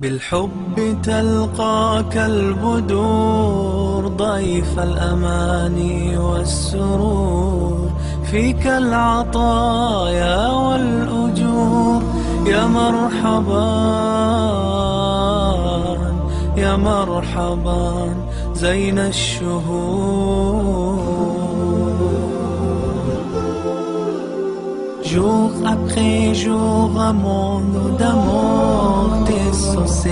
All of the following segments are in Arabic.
بالحب تلقاك البدور ضيف الأماني والسرور. فيك العطايا والأجور. يا مرحبا يا مرحبا زين الشهور. jour, un monde d'amour, tes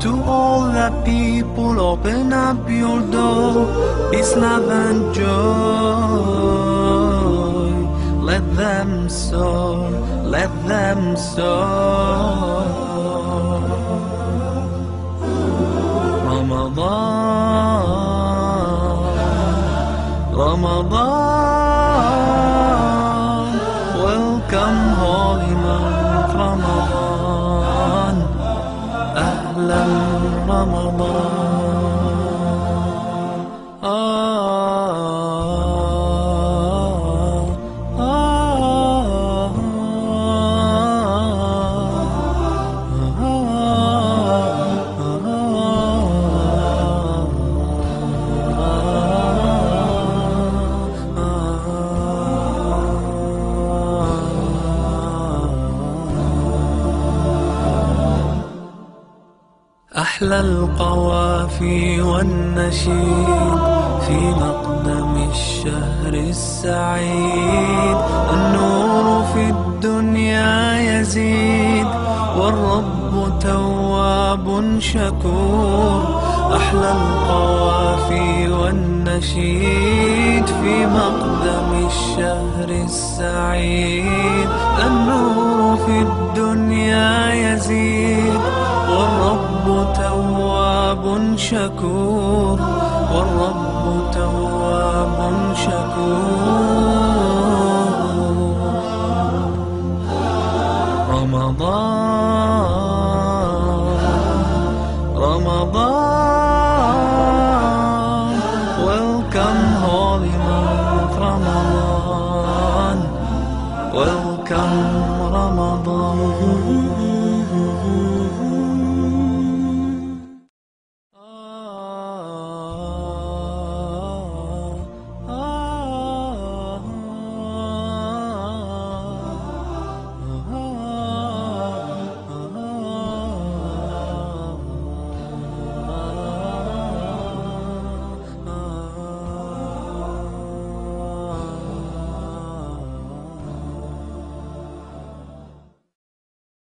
To all the people, open up your door. Peace, love, and joy. Let them soar, let them soar. Ramadan, Ramadan. Mama. أحلى القوافي والنشيد في مقدم الشهر السعيد. النور في الدنيا يزيد والرب تواب شكور. أحلى القوافي والنشيد في مقدم الشهر السعيد. النور في الدنيا يزيد شكور والرب تواب شكور. رمضان رمضان ويلكم هولي رمضان. ويلكم